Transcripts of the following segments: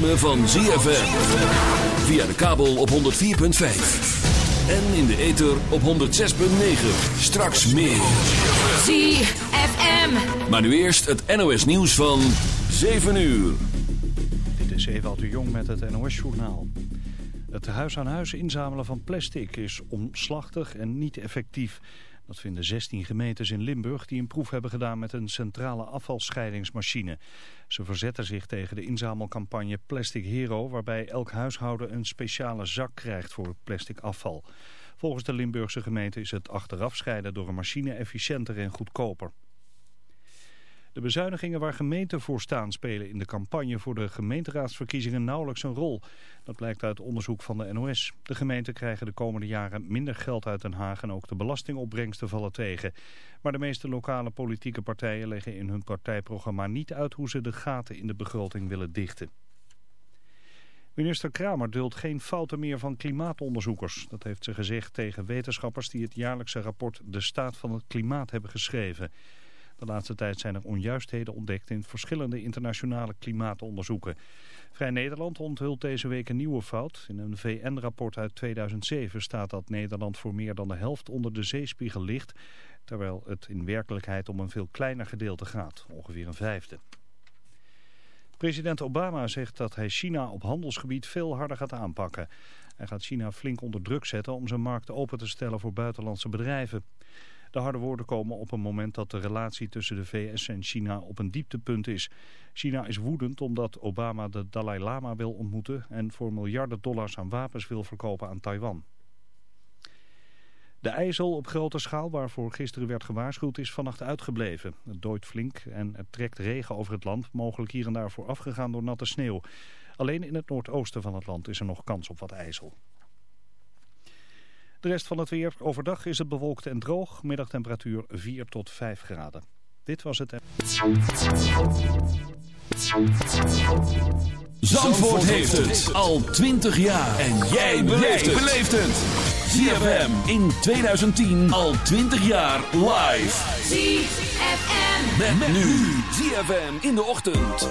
ritme van ZFM. Via de kabel op 104.5. En in de ether op 106.9. Straks meer. ZFM. Maar nu eerst het NOS nieuws van 7 uur. Dit is Ewald de Jong met het NOS-journaal. Het huis-aan-huis inzamelen van plastic is omslachtig en niet effectief. Dat vinden 16 gemeentes in Limburg die een proef hebben gedaan met een centrale afvalscheidingsmachine. Ze verzetten zich tegen de inzamelcampagne Plastic Hero... waarbij elk huishouden een speciale zak krijgt voor plastic afval. Volgens de Limburgse gemeente is het achteraf scheiden door een machine efficiënter en goedkoper. De bezuinigingen waar gemeenten voor staan spelen in de campagne voor de gemeenteraadsverkiezingen nauwelijks een rol. Dat blijkt uit onderzoek van de NOS. De gemeenten krijgen de komende jaren minder geld uit Den Haag en ook de belastingopbrengsten vallen tegen. Maar de meeste lokale politieke partijen leggen in hun partijprogramma niet uit hoe ze de gaten in de begroting willen dichten. Minister Kramer duldt geen fouten meer van klimaatonderzoekers. Dat heeft ze gezegd tegen wetenschappers die het jaarlijkse rapport De Staat van het Klimaat hebben geschreven. De laatste tijd zijn er onjuistheden ontdekt in verschillende internationale klimaatonderzoeken. Vrij Nederland onthult deze week een nieuwe fout. In een VN-rapport uit 2007 staat dat Nederland voor meer dan de helft onder de zeespiegel ligt, terwijl het in werkelijkheid om een veel kleiner gedeelte gaat, ongeveer een vijfde. President Obama zegt dat hij China op handelsgebied veel harder gaat aanpakken. Hij gaat China flink onder druk zetten om zijn markt open te stellen voor buitenlandse bedrijven. De harde woorden komen op een moment dat de relatie tussen de VS en China op een dieptepunt is. China is woedend omdat Obama de Dalai Lama wil ontmoeten en voor miljarden dollars aan wapens wil verkopen aan Taiwan. De ijzel op grote schaal waarvoor gisteren werd gewaarschuwd is vannacht uitgebleven. Het dooit flink en het trekt regen over het land, mogelijk hier en daar voorafgegaan door natte sneeuw. Alleen in het noordoosten van het land is er nog kans op wat ijzel. De rest van het weer. Overdag is het bewolkt en droog. Middagtemperatuur 4 tot 5 graden. Dit was het. Zandvoort heeft het al 20 jaar. En jij beleeft het. ZFM in 2010 al 20 jaar live. ZFM. Met, nu. ZFM in de ochtend.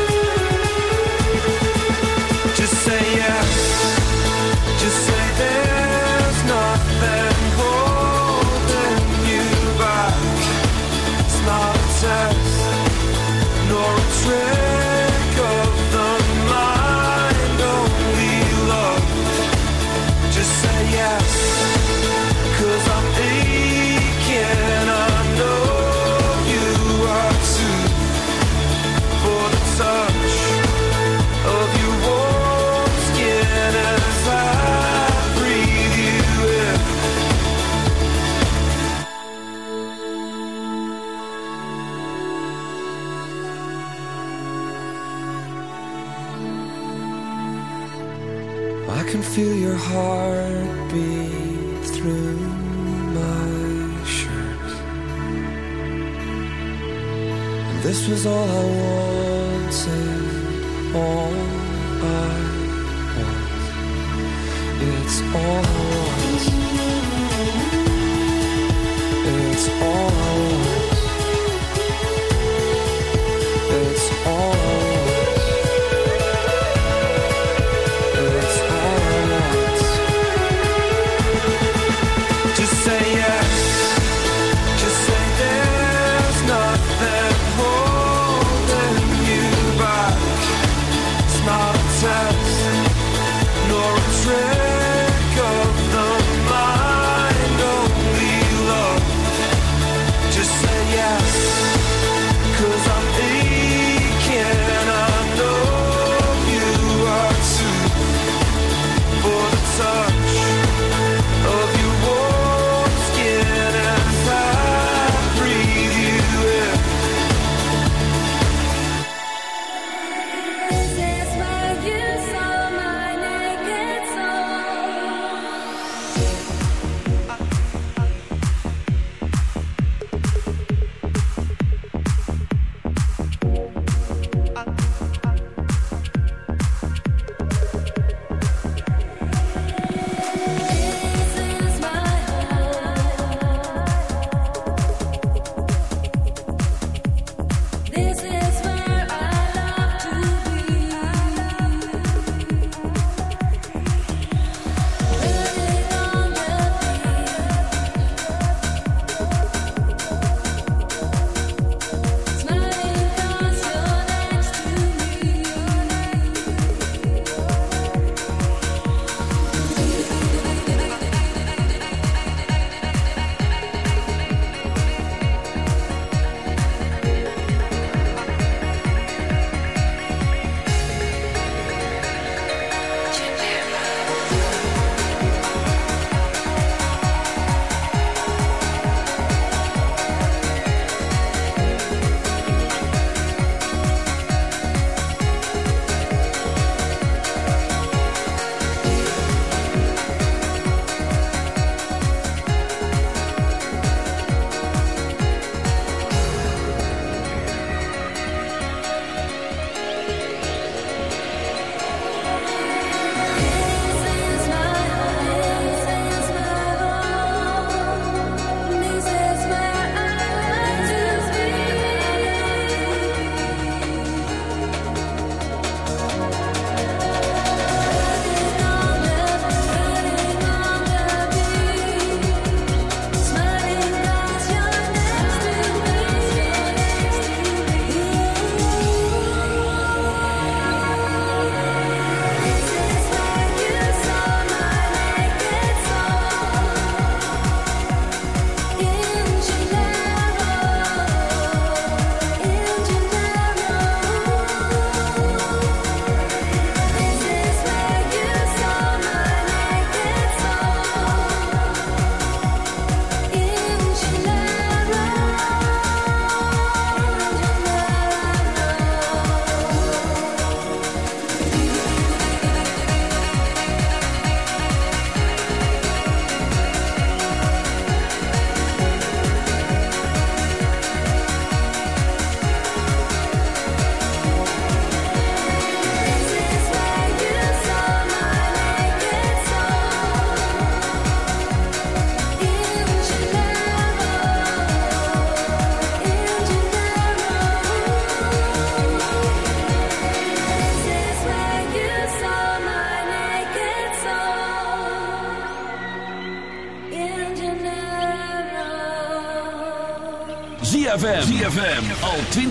Heartbeat through my shirt. And this was all I wanted,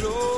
glory.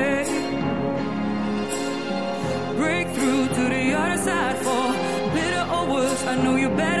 I know you better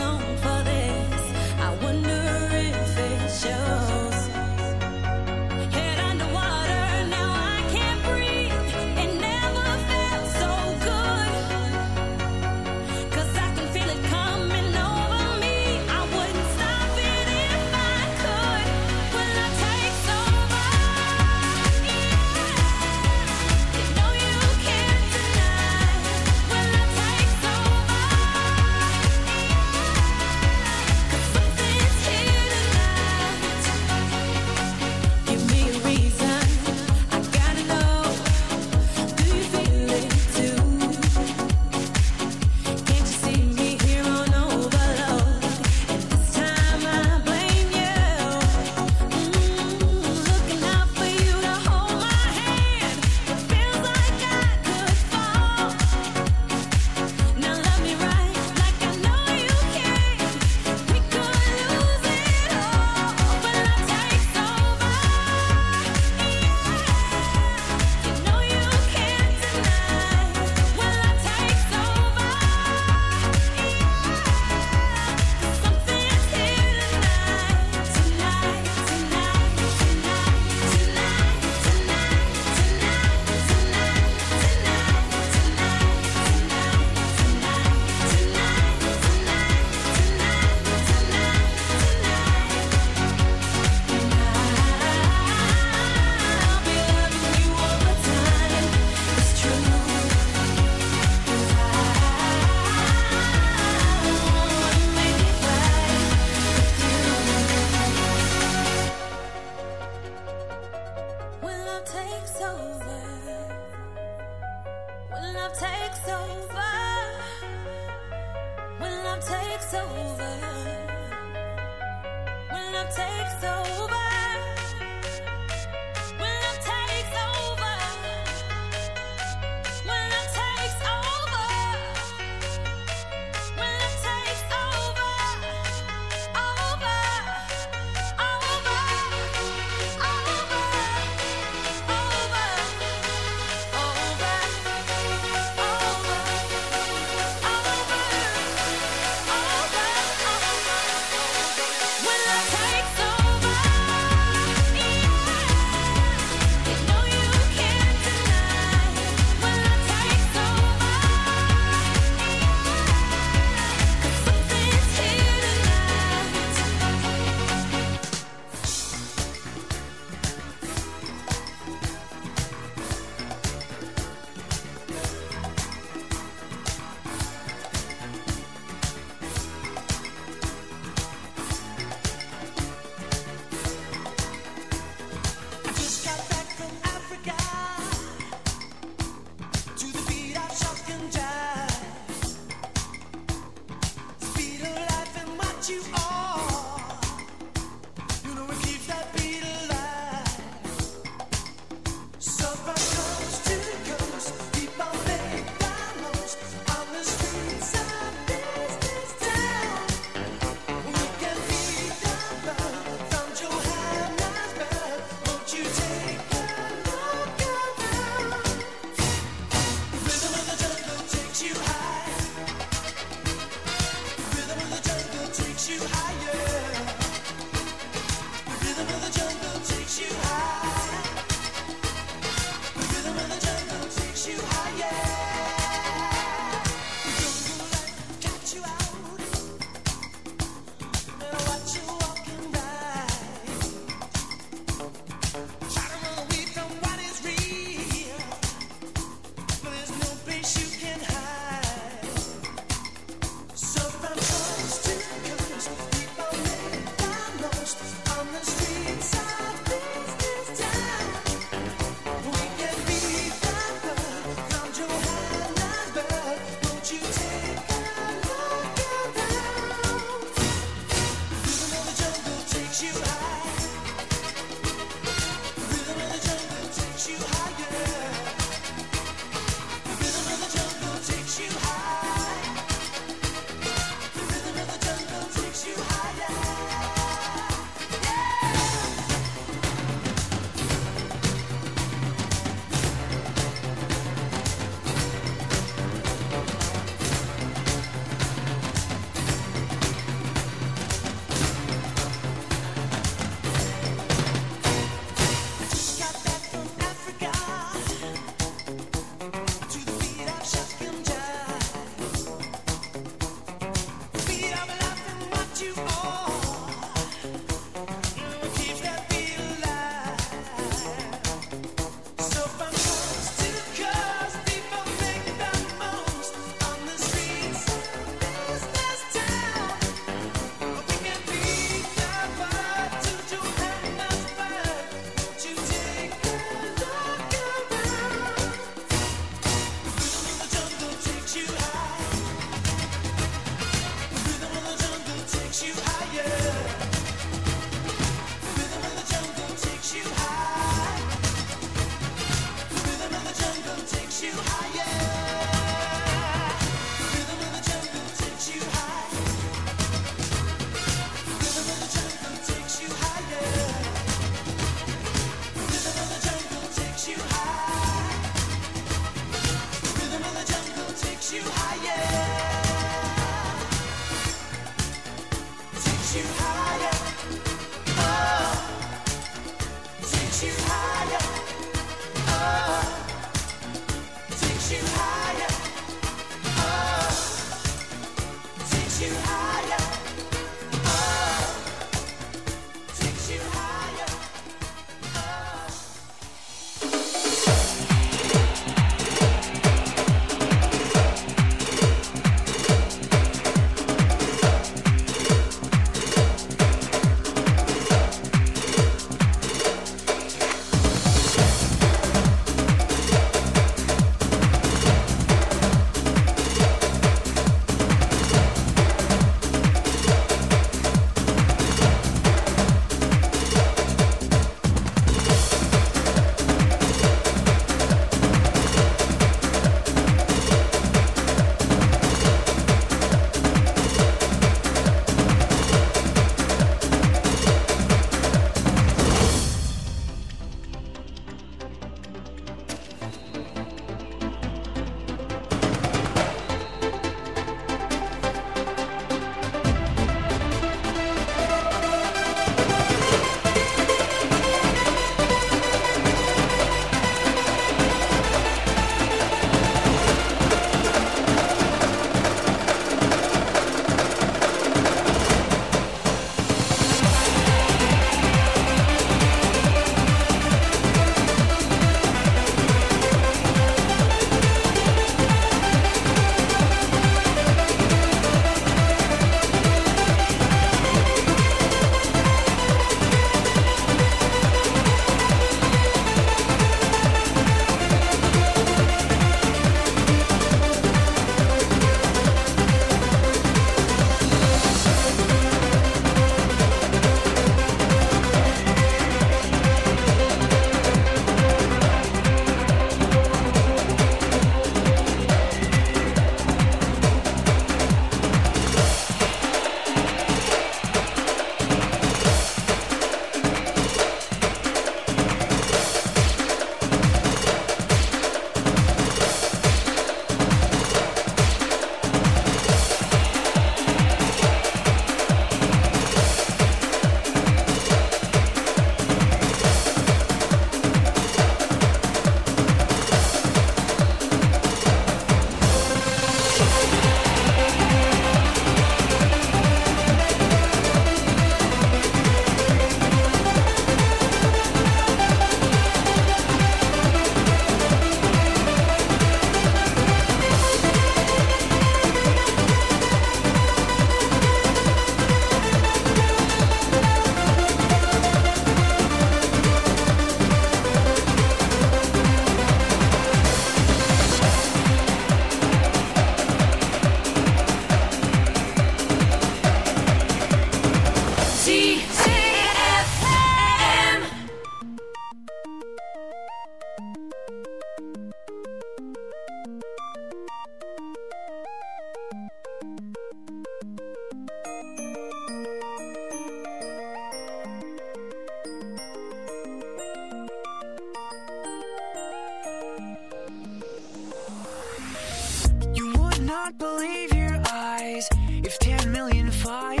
fire.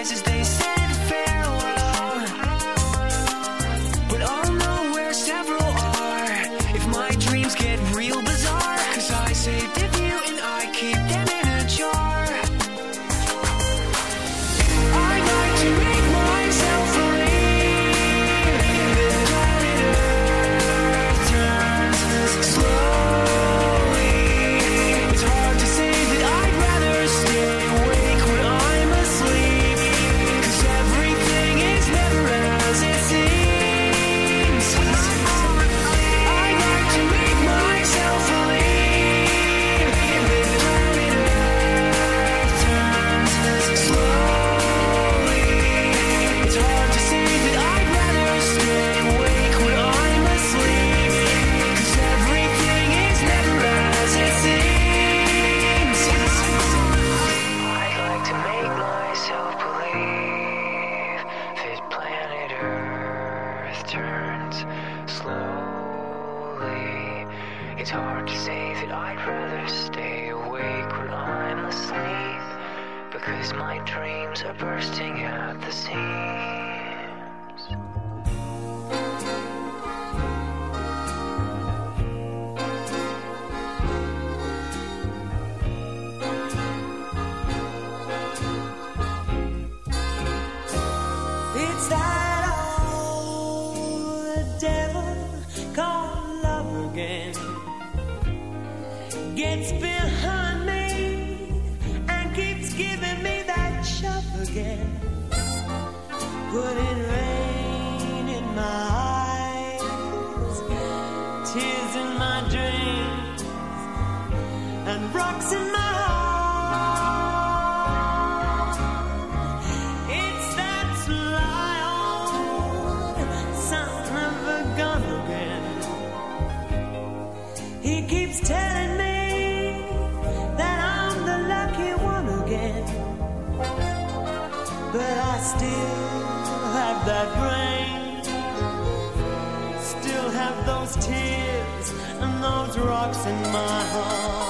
lies as they say dreams and rocks in my and those rocks in my heart.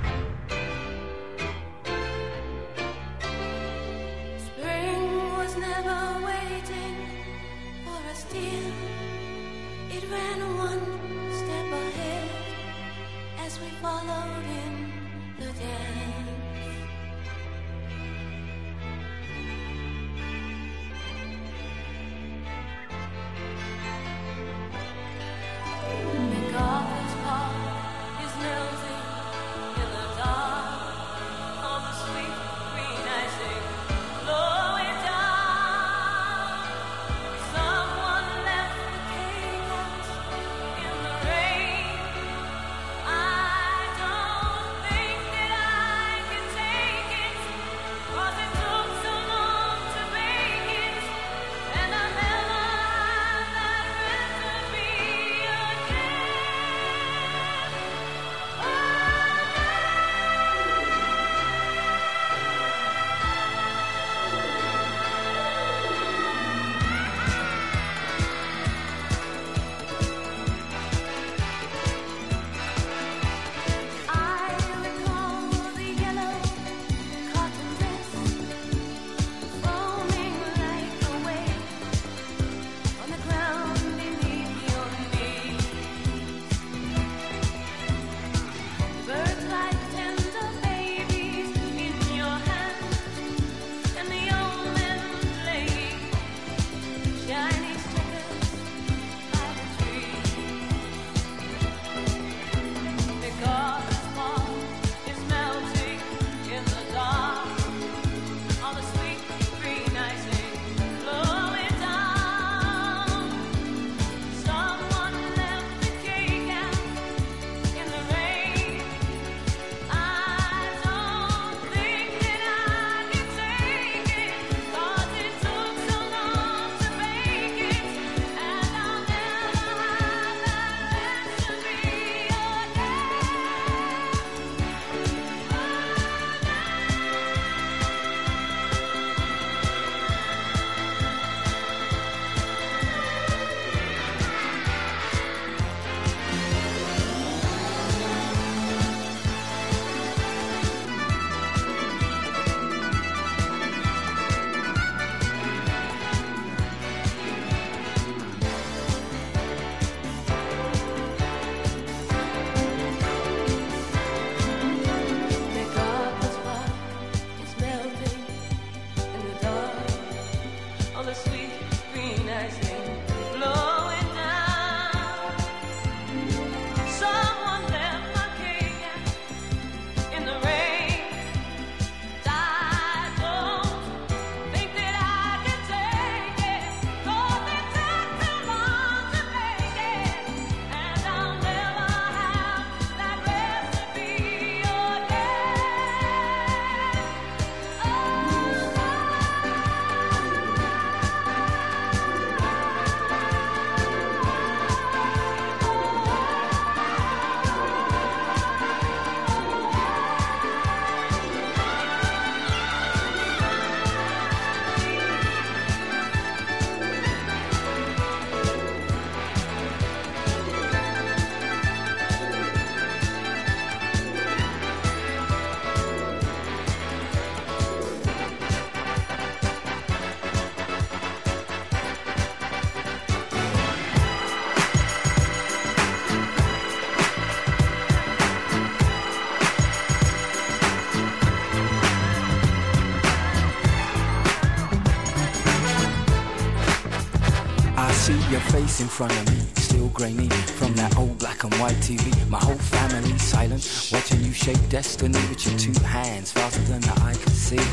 face in front of me, still grainy from that old black and white TV. My whole family silent, watching you shape destiny with your two hands faster than the eye can see.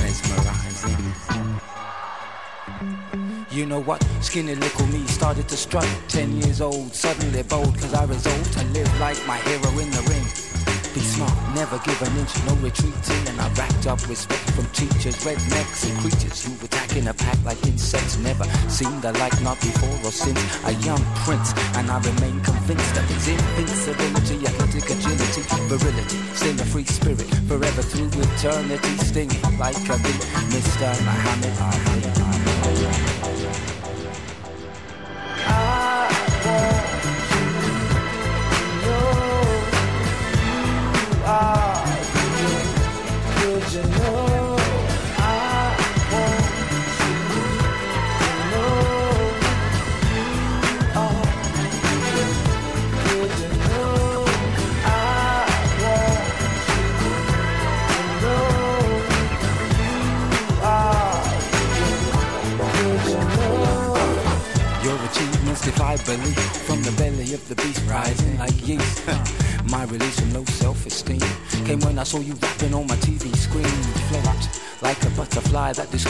Mesmerizing. You know what? Skinny little me started to strut. Ten years old, suddenly bold, cause I resolved to live like my hero in the ring. Be smart, never give an inch, no retreating. And I racked up respect from teachers, rednecks, and creatures who in a pack like insects. Never seen the like, not before or since. A young prince, and I remain convinced of his invincibility, athletic agility, virility. Still a free spirit, forever through eternity, stinging like a bee. Mr. Muhammad Ali.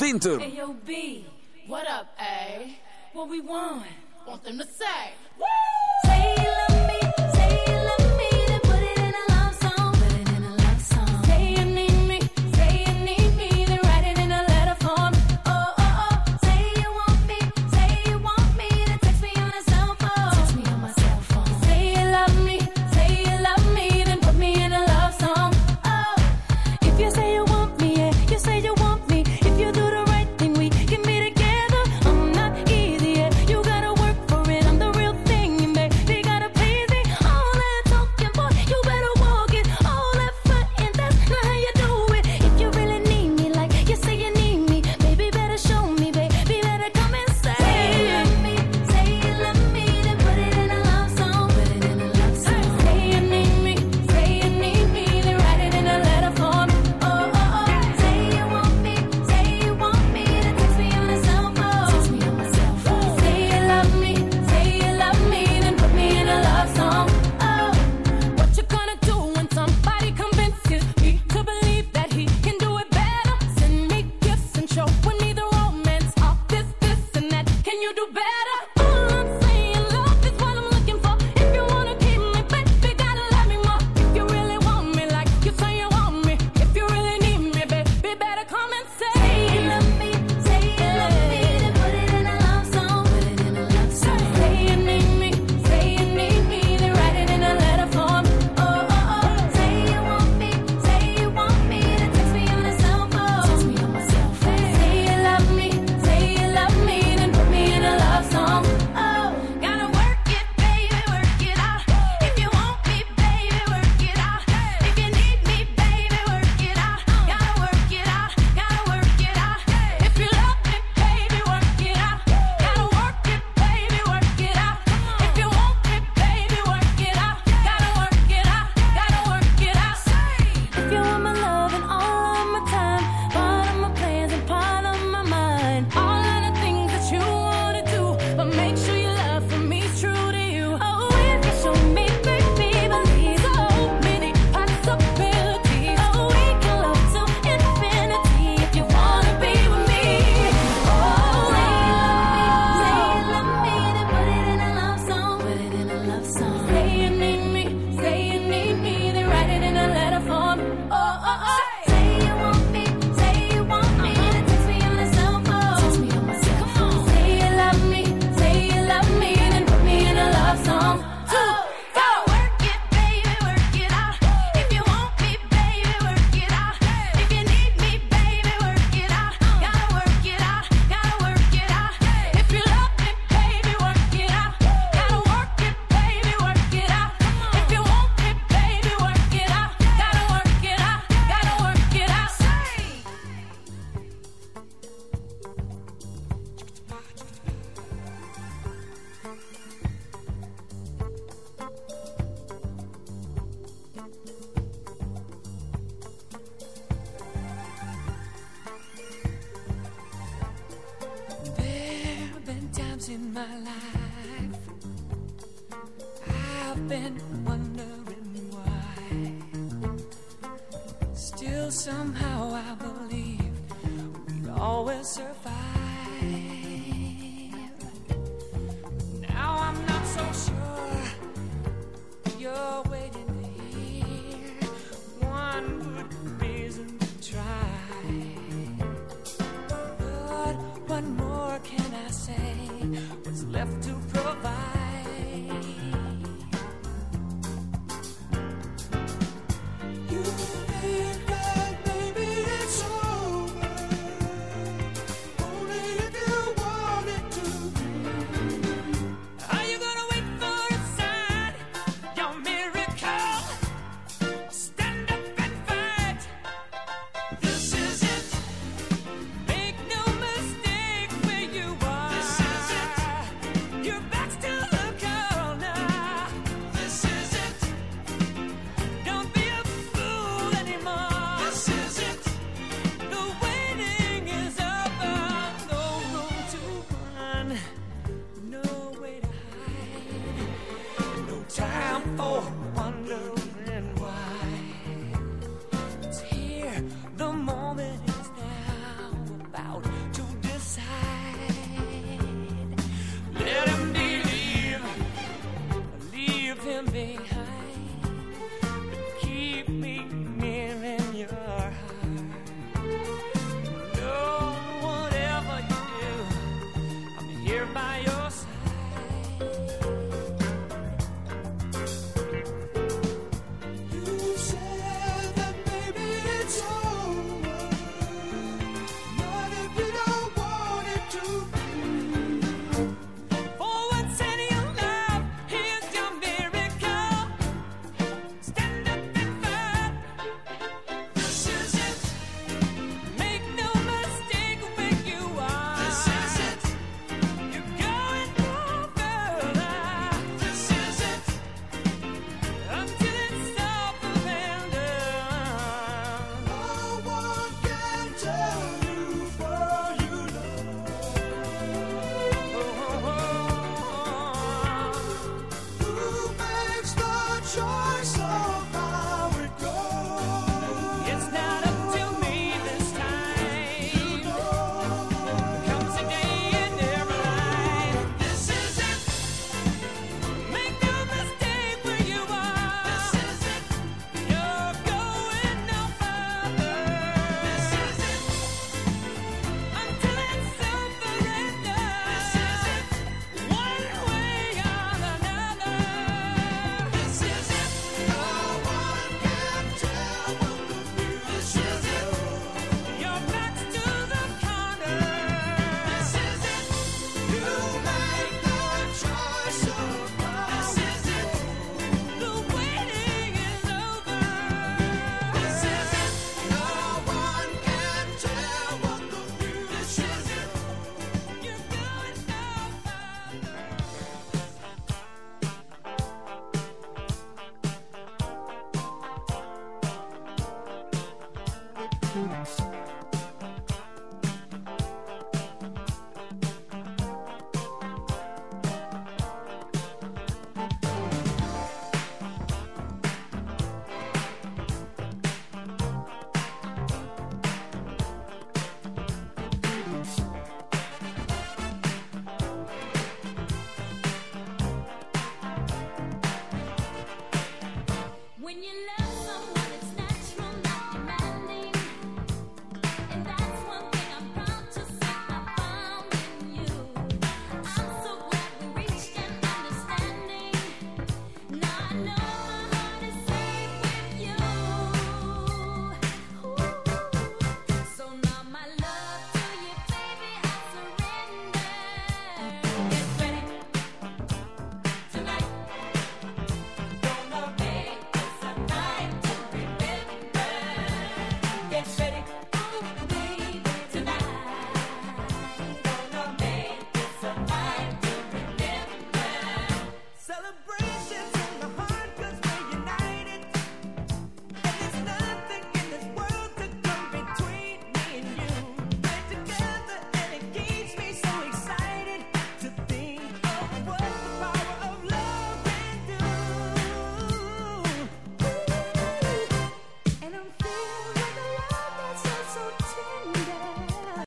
Winter. Hey yo, B, what up, A? What we want? Want them to. Say do better? inside